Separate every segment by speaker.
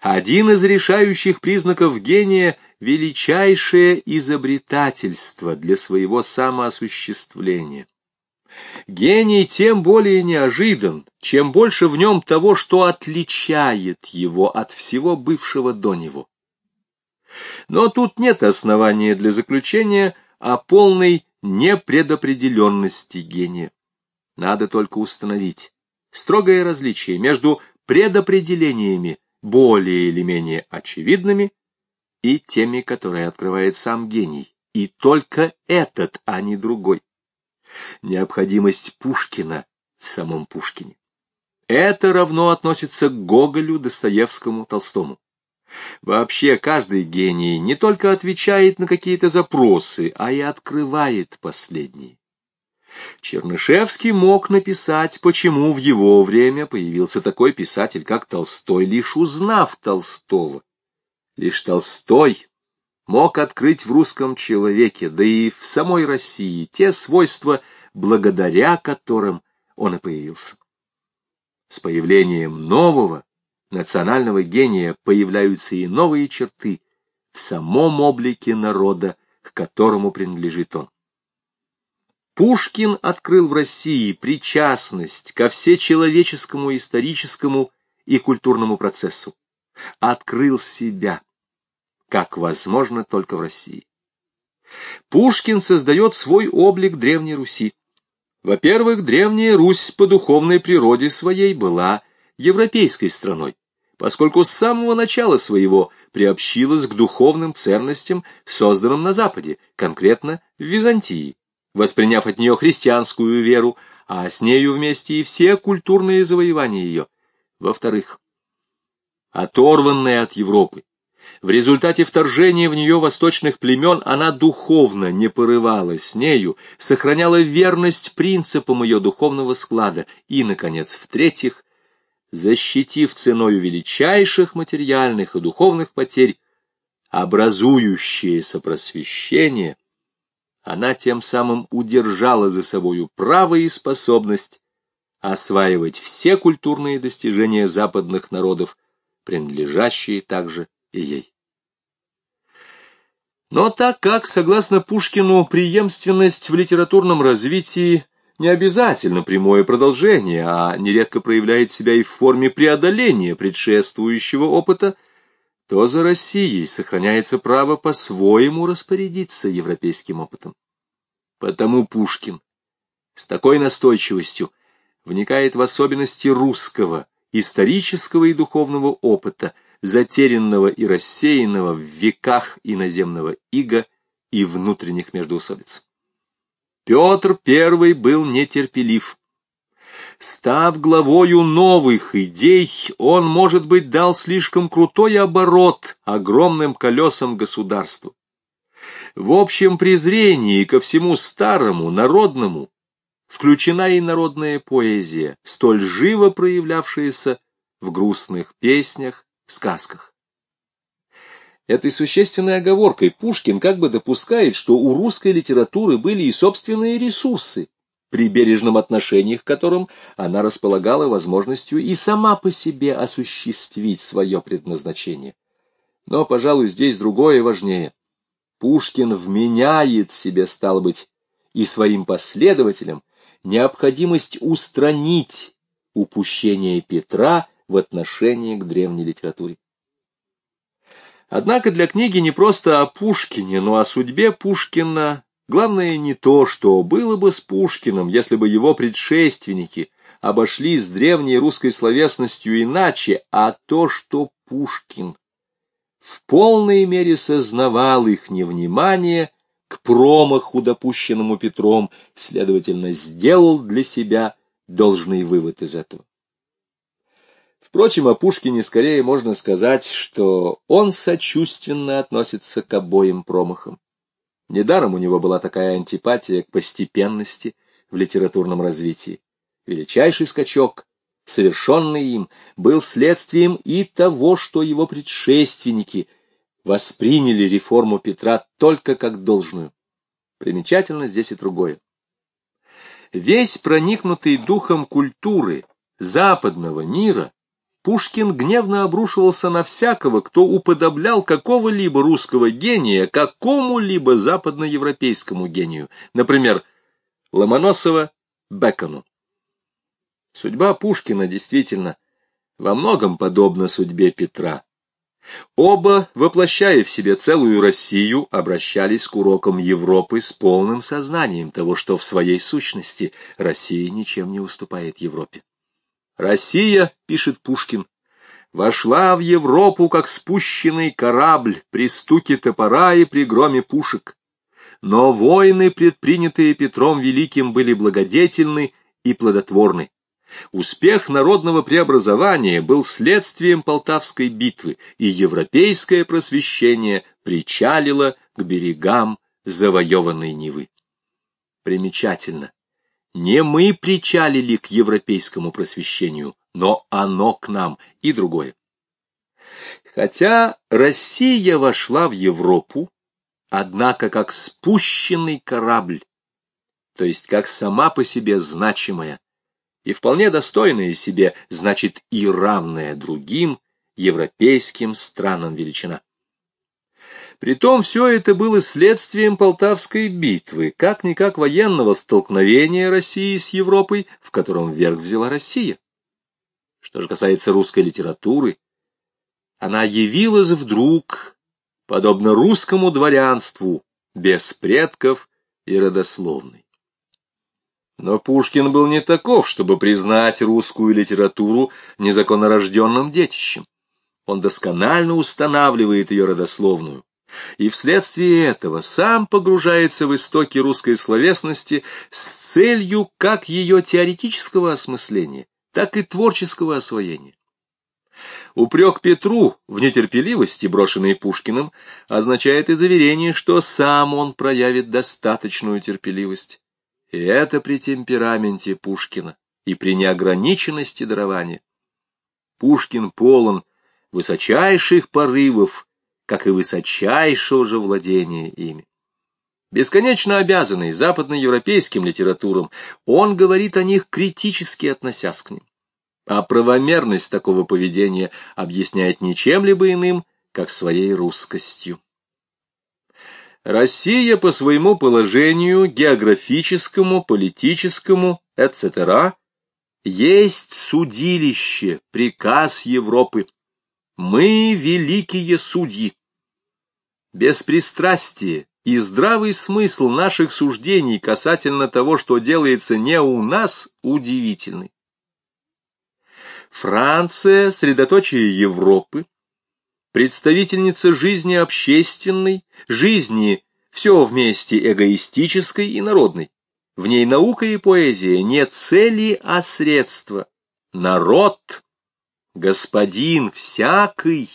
Speaker 1: Один из решающих признаков гения — величайшее изобретательство для своего самоосуществления. Гений тем более неожидан, чем больше в нем того, что отличает его от всего бывшего до него. Но тут нет основания для заключения о полной непредопределенности гения. Надо только установить строгое различие между предопределениями, более или менее очевидными, и теми, которые открывает сам гений, и только этот, а не другой. Необходимость Пушкина в самом Пушкине. Это равно относится к Гоголю, Достоевскому, Толстому. Вообще, каждый гений не только отвечает на какие-то запросы, а и открывает последние. Чернышевский мог написать, почему в его время появился такой писатель, как Толстой, лишь узнав Толстого. Лишь Толстой мог открыть в русском человеке, да и в самой России, те свойства, благодаря которым он и появился. С появлением нового национального гения появляются и новые черты в самом облике народа, к которому принадлежит он. Пушкин открыл в России причастность ко всечеловеческому историческому и культурному процессу. Открыл себя, как возможно только в России. Пушкин создает свой облик Древней Руси. Во-первых, Древняя Русь по духовной природе своей была европейской страной, поскольку с самого начала своего приобщилась к духовным ценностям, созданным на Западе, конкретно в Византии восприняв от нее христианскую веру, а с нею вместе и все культурные завоевания ее. Во-вторых, оторванная от Европы, в результате вторжения в нее восточных племен она духовно не порывалась с нею, сохраняла верность принципам ее духовного склада и, наконец, в-третьих, защитив ценою величайших материальных и духовных потерь образующееся просвещение, она тем самым удержала за собою право и способность осваивать все культурные достижения западных народов, принадлежащие также и ей. Но так как, согласно Пушкину, преемственность в литературном развитии не обязательно прямое продолжение, а нередко проявляет себя и в форме преодоления предшествующего опыта, то за Россией сохраняется право по-своему распорядиться европейским опытом. Потому Пушкин с такой настойчивостью вникает в особенности русского, исторического и духовного опыта, затерянного и рассеянного в веках иноземного ига и внутренних междоусобиц. Петр I был нетерпелив, Став главою новых идей, он, может быть, дал слишком крутой оборот огромным колесам государству. В общем презрении ко всему старому, народному, включена и народная поэзия, столь живо проявлявшаяся в грустных песнях, сказках. Этой существенной оговоркой Пушкин как бы допускает, что у русской литературы были и собственные ресурсы, при бережном отношении к которым она располагала возможностью и сама по себе осуществить свое предназначение. Но, пожалуй, здесь другое важнее. Пушкин вменяет себе, стало быть, и своим последователям необходимость устранить упущение Петра в отношении к древней литературе. Однако для книги не просто о Пушкине, но о судьбе Пушкина Главное не то, что было бы с Пушкиным, если бы его предшественники обошли с древней русской словесностью иначе, а то, что Пушкин в полной мере сознавал их невнимание к промаху, допущенному Петром, следовательно, сделал для себя должный вывод из этого. Впрочем, о Пушкине скорее можно сказать, что он сочувственно относится к обоим промахам. Недаром у него была такая антипатия к постепенности в литературном развитии. Величайший скачок, совершенный им, был следствием и того, что его предшественники восприняли реформу Петра только как должную. Примечательно здесь и другое. Весь проникнутый духом культуры западного мира Пушкин гневно обрушивался на всякого, кто уподоблял какого-либо русского гения какому-либо западноевропейскому гению, например, Ломоносова Бекону. Судьба Пушкина действительно во многом подобна судьбе Петра. Оба, воплощая в себе целую Россию, обращались к урокам Европы с полным сознанием того, что в своей сущности Россия ничем не уступает Европе. «Россия», — пишет Пушкин, — «вошла в Европу, как спущенный корабль при стуке топора и при громе пушек. Но войны, предпринятые Петром Великим, были благодетельны и плодотворны. Успех народного преобразования был следствием Полтавской битвы, и европейское просвещение причалило к берегам завоеванной Невы. Примечательно. Не мы причалили к европейскому просвещению, но оно к нам и другое. Хотя Россия вошла в Европу, однако как спущенный корабль, то есть как сама по себе значимая, и вполне достойная себе, значит и равная другим европейским странам величина. Притом все это было следствием Полтавской битвы, как-никак военного столкновения России с Европой, в котором вверх взяла Россия. Что же касается русской литературы, она явилась вдруг, подобно русскому дворянству, без предков и родословной. Но Пушкин был не таков, чтобы признать русскую литературу незаконнорожденным детищем. Он досконально устанавливает ее родословную, и вследствие этого сам погружается в истоки русской словесности с целью как ее теоретического осмысления, так и творческого освоения. Упрек Петру в нетерпеливости, брошенной Пушкиным, означает и заверение, что сам он проявит достаточную терпеливость и это при темпераменте Пушкина и при неограниченности дарования. Пушкин полон высочайших порывов, как и высочайшего же владения ими. Бесконечно обязанный западноевропейским литературам, он говорит о них критически относясь к ним. А правомерность такого поведения объясняет ничем либо иным, как своей русскостью. Россия по своему положению географическому, политическому, etc., есть судилище, приказ Европы. Мы великие судьи. Беспристрастие и здравый смысл наших суждений касательно того, что делается не у нас, удивительны. Франция, средоточие Европы, представительница жизни общественной, жизни все вместе эгоистической и народной. В ней наука и поэзия не цели, а средства. Народ, господин всякий,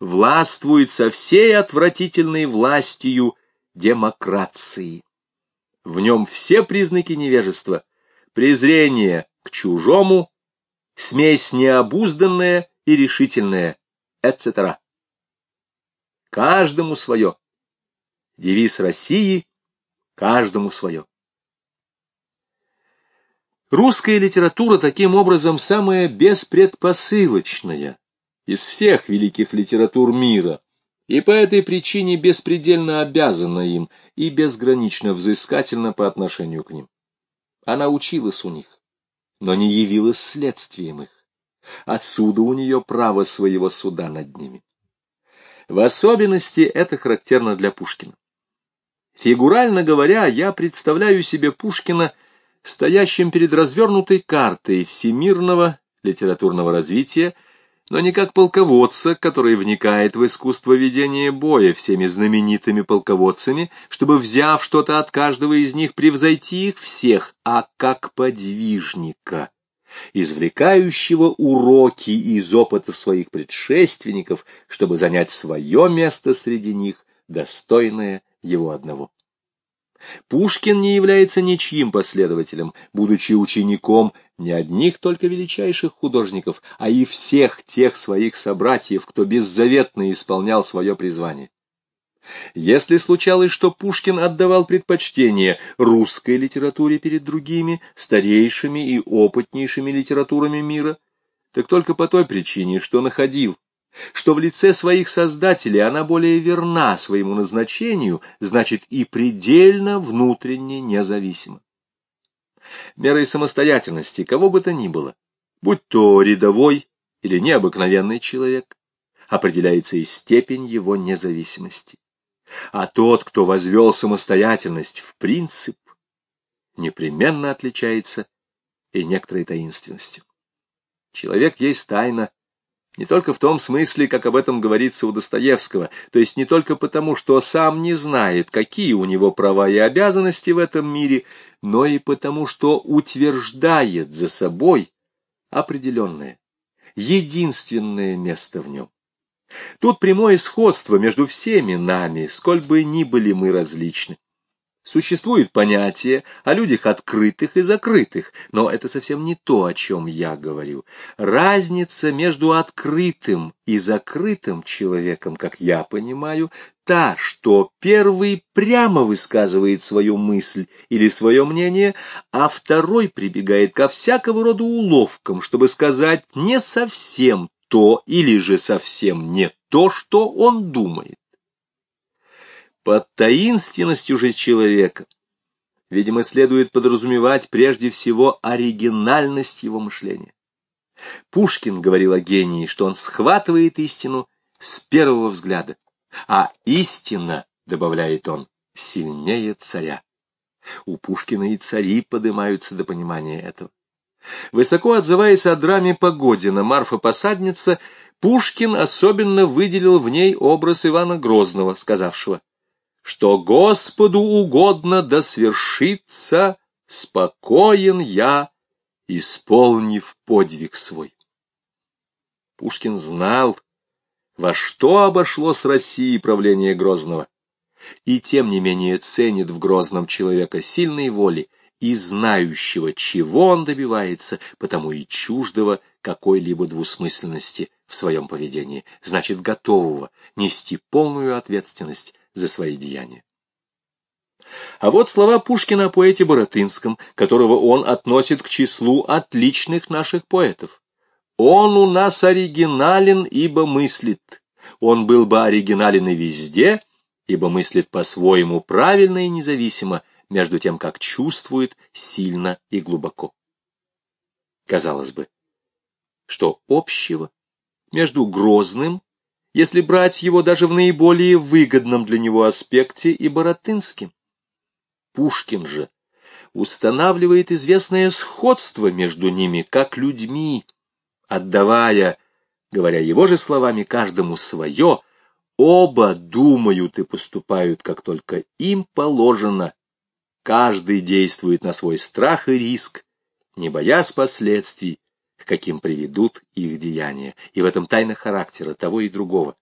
Speaker 1: властвует со всей отвратительной властью демократии. В нем все признаки невежества, презрение к чужому, смесь необузданная и решительная, etc. Каждому свое. Девиз России «Каждому свое». Русская литература таким образом самая беспредпосылочная из всех великих литератур мира, и по этой причине беспредельно обязана им и безгранично взыскательна по отношению к ним. Она училась у них, но не явилась следствием их. Отсюда у нее право своего суда над ними. В особенности это характерно для Пушкина. Фигурально говоря, я представляю себе Пушкина стоящим перед развернутой картой всемирного литературного развития, но не как полководца, который вникает в искусство ведения боя всеми знаменитыми полководцами, чтобы, взяв что-то от каждого из них, превзойти их всех, а как подвижника, извлекающего уроки из опыта своих предшественников, чтобы занять свое место среди них, достойное его одного. Пушкин не является ничьим последователем, будучи учеником не одних только величайших художников, а и всех тех своих собратьев, кто беззаветно исполнял свое призвание. Если случалось, что Пушкин отдавал предпочтение русской литературе перед другими, старейшими и опытнейшими литературами мира, так только по той причине, что находил, что в лице своих создателей она более верна своему назначению, значит и предельно внутренне независима. Мерой самостоятельности кого бы то ни было, будь то рядовой или необыкновенный человек, определяется и степень его независимости. А тот, кто возвел самостоятельность в принцип, непременно отличается и некоторой таинственностью. Человек есть тайна, не только в том смысле, как об этом говорится у Достоевского, то есть не только потому, что сам не знает, какие у него права и обязанности в этом мире, но и потому, что утверждает за собой определенное, единственное место в нем. Тут прямое сходство между всеми нами, сколь бы ни были мы различны. Существует понятие о людях открытых и закрытых, но это совсем не то, о чем я говорю. Разница между открытым и закрытым человеком, как я понимаю, та, что первый прямо высказывает свою мысль или свое мнение, а второй прибегает ко всякого рода уловкам, чтобы сказать не совсем то или же совсем не то, что он думает. Под таинственностью же человека, видимо, следует подразумевать прежде всего оригинальность его мышления. Пушкин говорил о гении, что он схватывает истину с первого взгляда, а истина, добавляет он, сильнее царя. У Пушкина и цари поднимаются до понимания этого. Высоко отзываясь о драме Погодина «Марфа-посадница», Пушкин особенно выделил в ней образ Ивана Грозного, сказавшего что Господу угодно да свершится, спокоен я, исполнив подвиг свой. Пушкин знал, во что обошло с Россией правление Грозного, и тем не менее ценит в Грозном человека сильной воли и знающего, чего он добивается, потому и чуждого какой-либо двусмысленности в своем поведении, значит, готового нести полную ответственность за свои деяния. А вот слова Пушкина о поэте Боротынском, которого он относит к числу отличных наших поэтов. «Он у нас оригинален, ибо мыслит. Он был бы оригинален и везде, ибо мыслит по-своему правильно и независимо, между тем, как чувствует сильно и глубоко». Казалось бы, что общего между Грозным если брать его даже в наиболее выгодном для него аспекте и Боротынским. Пушкин же устанавливает известное сходство между ними, как людьми, отдавая, говоря его же словами, каждому свое, оба думают и поступают, как только им положено. Каждый действует на свой страх и риск, не боясь последствий, к каким приведут их деяния, и в этом тайна характера того и другого.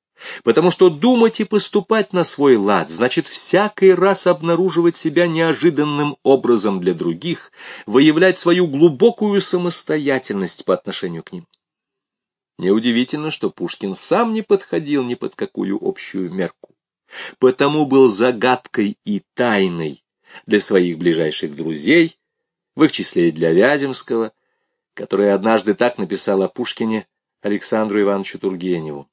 Speaker 1: Потому что думать и поступать на свой лад значит всякий раз обнаруживать себя неожиданным образом для других, выявлять свою глубокую самостоятельность по отношению к ним. Неудивительно, что Пушкин сам не подходил ни под какую общую мерку, потому был загадкой и тайной для своих ближайших друзей, в их числе и для Вяземского, который однажды так написал о Пушкине Александру Ивановичу Тургеневу.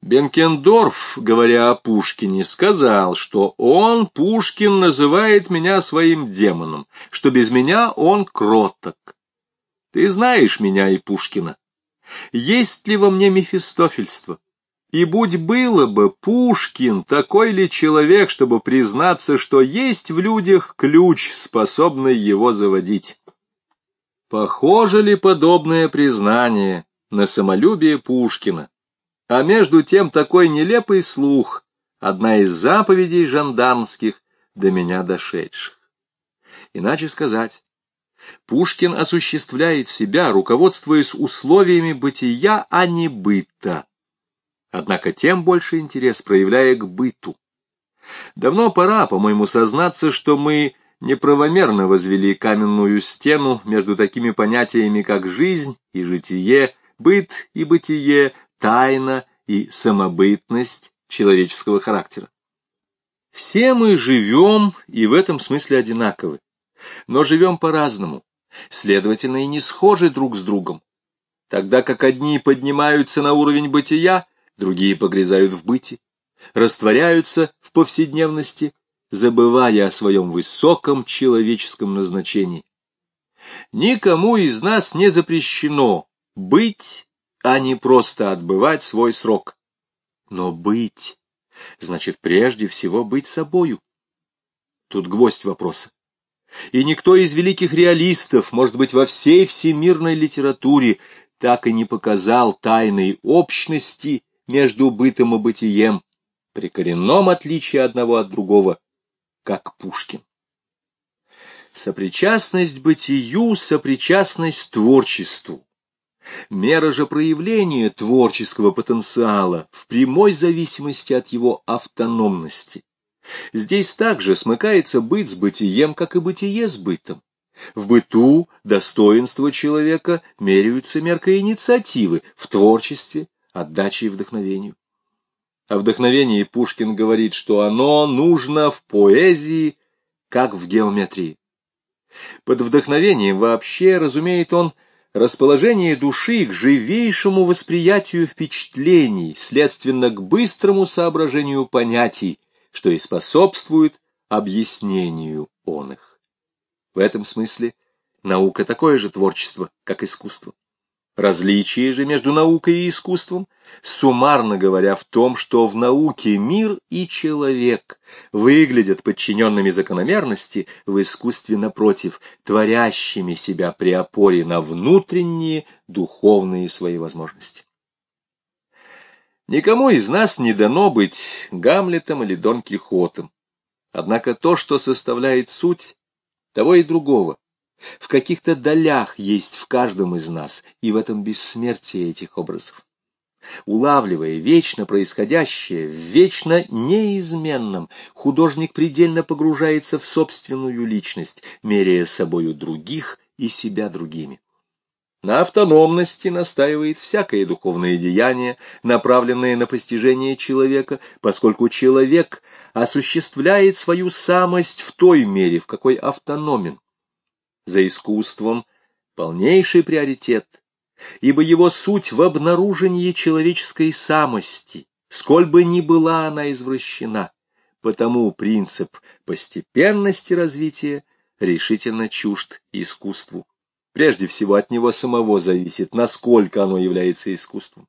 Speaker 1: Бенкендорф, говоря о Пушкине, сказал, что он, Пушкин, называет меня своим демоном, что без меня он кроток. Ты знаешь меня и Пушкина. Есть ли во мне мефистофельство? И будь было бы, Пушкин, такой ли человек, чтобы признаться, что есть в людях ключ, способный его заводить? Похоже ли подобное признание на самолюбие Пушкина? А между тем такой нелепый слух — одна из заповедей жандармских, до меня дошедших. Иначе сказать, Пушкин осуществляет себя, руководствуясь условиями бытия, а не быта. Однако тем больше интерес проявляя к быту. Давно пора, по-моему, сознаться, что мы неправомерно возвели каменную стену между такими понятиями, как жизнь и житие, быт и бытие, тайна и самобытность человеческого характера. Все мы живем и в этом смысле одинаковы, но живем по-разному, следовательно, и не схожи друг с другом. тогда как одни поднимаются на уровень бытия, другие погрязают в быте, растворяются в повседневности, забывая о своем высоком человеческом назначении. Никому из нас не запрещено быть, а не просто отбывать свой срок. Но быть значит прежде всего быть собою. Тут гвоздь вопроса. И никто из великих реалистов, может быть, во всей всемирной литературе, так и не показал тайной общности между бытом и бытием, при коренном отличии одного от другого, как Пушкин. Сопричастность бытию, сопричастность творчеству. Мера же проявления творческого потенциала в прямой зависимости от его автономности. Здесь также смыкается быт с бытием, как и бытие с бытом. В быту достоинства человека меряются меркой инициативы, в творчестве — отдачей вдохновению. О вдохновении Пушкин говорит, что оно нужно в поэзии, как в геометрии. Под вдохновением вообще разумеет он расположение души к живейшему восприятию впечатлений, следственно к быстрому соображению понятий, что и способствует объяснению он их. В этом смысле наука такое же творчество, как искусство. Различие же между наукой и искусством, суммарно говоря, в том, что в науке мир и человек выглядят подчиненными закономерности, в искусстве, напротив, творящими себя при опоре на внутренние духовные свои возможности. Никому из нас не дано быть Гамлетом или Дон Кихотом. Однако то, что составляет суть того и другого, в каких-то долях есть в каждом из нас, и в этом бессмертие этих образов. Улавливая вечно происходящее вечно неизменном, художник предельно погружается в собственную личность, меряя собою других и себя другими. На автономности настаивает всякое духовное деяние, направленное на постижение человека, поскольку человек осуществляет свою самость в той мере, в какой автономен. За искусством полнейший приоритет, ибо его суть в обнаружении человеческой самости, сколь бы ни была она извращена. Потому принцип постепенности развития решительно чужд искусству. Прежде всего от него самого зависит, насколько оно является искусством.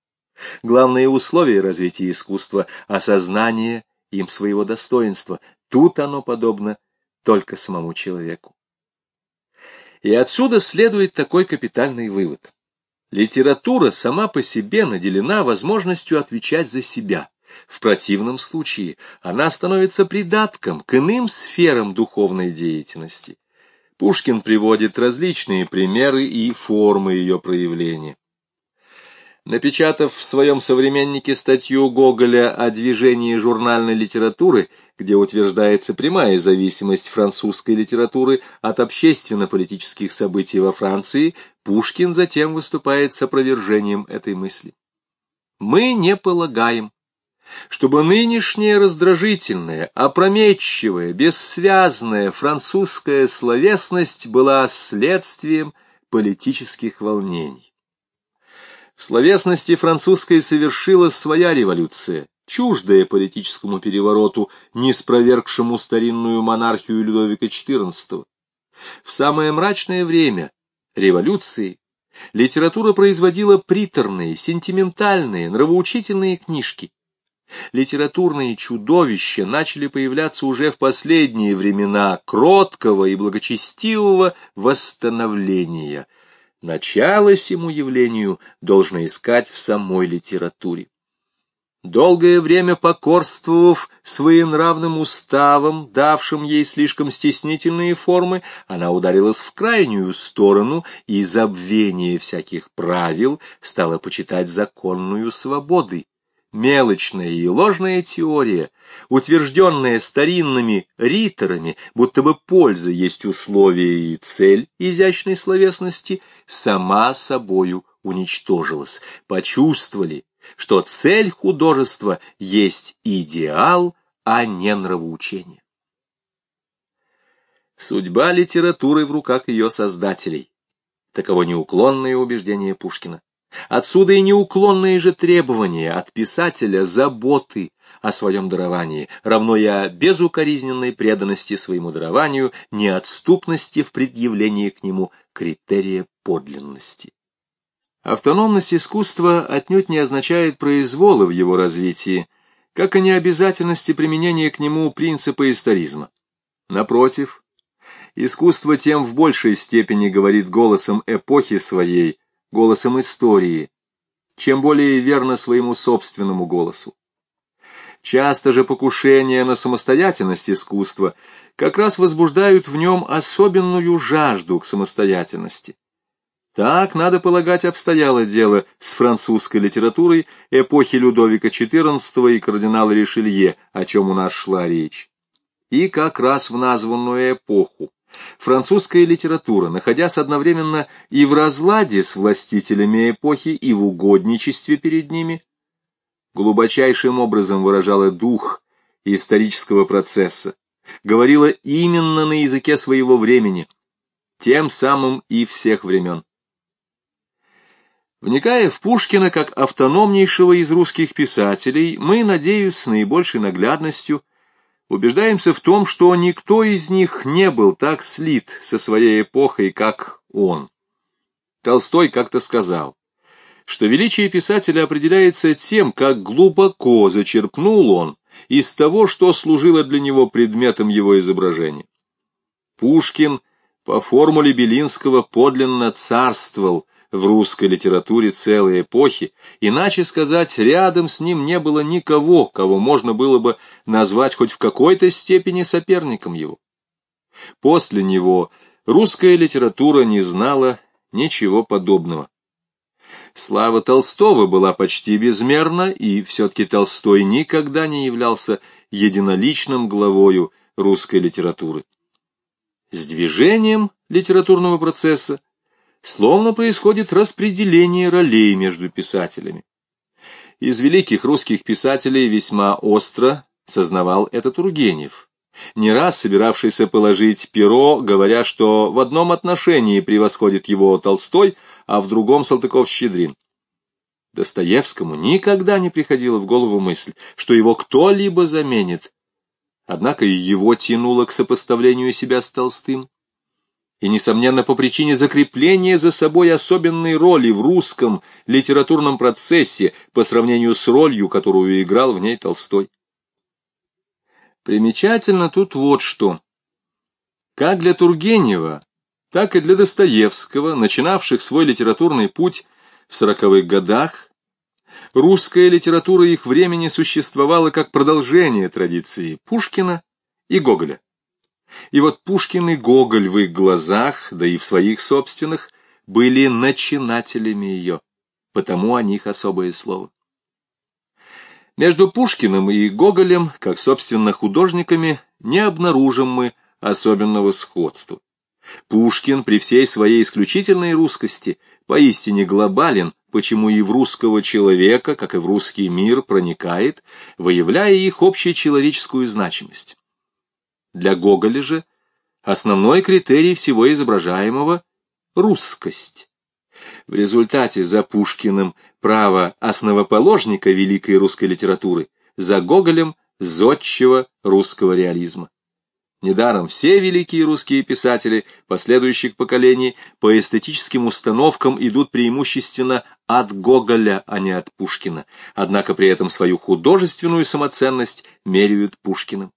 Speaker 1: Главное условие развития искусства — осознание им своего достоинства. Тут оно подобно только самому человеку. И отсюда следует такой капитальный вывод. Литература сама по себе наделена возможностью отвечать за себя. В противном случае она становится придатком к иным сферам духовной деятельности. Пушкин приводит различные примеры и формы ее проявления. Напечатав в своем современнике статью Гоголя о движении журнальной литературы, где утверждается прямая зависимость французской литературы от общественно-политических событий во Франции, Пушкин затем выступает с опровержением этой мысли. Мы не полагаем, чтобы нынешняя раздражительная, опрометчивая, бессвязная французская словесность была следствием политических волнений. В словесности французской совершилась своя революция, чуждая политическому перевороту, не спровергшему старинную монархию Людовика XIV. В самое мрачное время революции литература производила приторные, сентиментальные, нравоучительные книжки, Литературные чудовища начали появляться уже в последние времена кроткого и благочестивого восстановления. Начало сему явлению должно искать в самой литературе. Долгое время покорствовав своенравным уставам, давшим ей слишком стеснительные формы, она ударилась в крайнюю сторону и забвение всяких правил стала почитать законную свободой мелочная и ложная теория, утвержденная старинными риторами, будто бы польза есть условие и цель изящной словесности, сама собою уничтожилась. Почувствовали, что цель художества есть идеал, а не нравоучение. Судьба литературы в руках ее создателей. Таково неуклонное убеждение Пушкина. Отсюда и неуклонные же требования от писателя заботы о своем даровании, равно о безукоризненной преданности своему дарованию, неотступности в предъявлении к нему критерия подлинности. Автономность искусства отнюдь не означает произвола в его развитии, как и необязательности применения к нему принципа историзма. Напротив, искусство тем в большей степени говорит голосом эпохи своей, голосом истории, чем более верно своему собственному голосу. Часто же покушения на самостоятельность искусства как раз возбуждают в нем особенную жажду к самостоятельности. Так, надо полагать, обстояло дело с французской литературой эпохи Людовика XIV и кардинала Ришелье, о чем у нас шла речь. И как раз в названную эпоху французская литература, находясь одновременно и в разладе с властителями эпохи, и в угодничестве перед ними, глубочайшим образом выражала дух исторического процесса, говорила именно на языке своего времени, тем самым и всех времен. Вникая в Пушкина как автономнейшего из русских писателей, мы, надеюсь, с наибольшей наглядностью убеждаемся в том, что никто из них не был так слит со своей эпохой, как он. Толстой как-то сказал, что величие писателя определяется тем, как глубоко зачерпнул он из того, что служило для него предметом его изображения. Пушкин по формуле Белинского подлинно царствовал в русской литературе целой эпохи, иначе сказать, рядом с ним не было никого, кого можно было бы назвать хоть в какой-то степени соперником его. После него русская литература не знала ничего подобного. Слава Толстого была почти безмерна, и все-таки Толстой никогда не являлся единоличным главою русской литературы. С движением литературного процесса словно происходит распределение ролей между писателями. Из великих русских писателей весьма остро сознавал это Тургенев, не раз собиравшийся положить перо, говоря, что в одном отношении превосходит его Толстой, а в другом Салтыков-Щедрин. Достоевскому никогда не приходила в голову мысль, что его кто-либо заменит. Однако и его тянуло к сопоставлению себя с Толстым и, несомненно, по причине закрепления за собой особенной роли в русском литературном процессе по сравнению с ролью, которую играл в ней Толстой. Примечательно тут вот что. Как для Тургенева, так и для Достоевского, начинавших свой литературный путь в сороковых годах, русская литература их времени существовала как продолжение традиции Пушкина и Гоголя. И вот Пушкин и Гоголь в их глазах, да и в своих собственных, были начинателями ее, потому о них особое слово. Между Пушкиным и Гоголем, как, собственно, художниками, не обнаружим мы особенного сходства. Пушкин при всей своей исключительной русскости поистине глобален, почему и в русского человека, как и в русский мир, проникает, выявляя их общечеловеческую значимость. Для Гоголя же основной критерий всего изображаемого — русскость. В результате за Пушкиным право основоположника великой русской литературы, за Гоголем — зодчего русского реализма. Недаром все великие русские писатели последующих поколений по эстетическим установкам идут преимущественно от Гоголя, а не от Пушкина, однако при этом свою художественную самоценность меряют Пушкиным.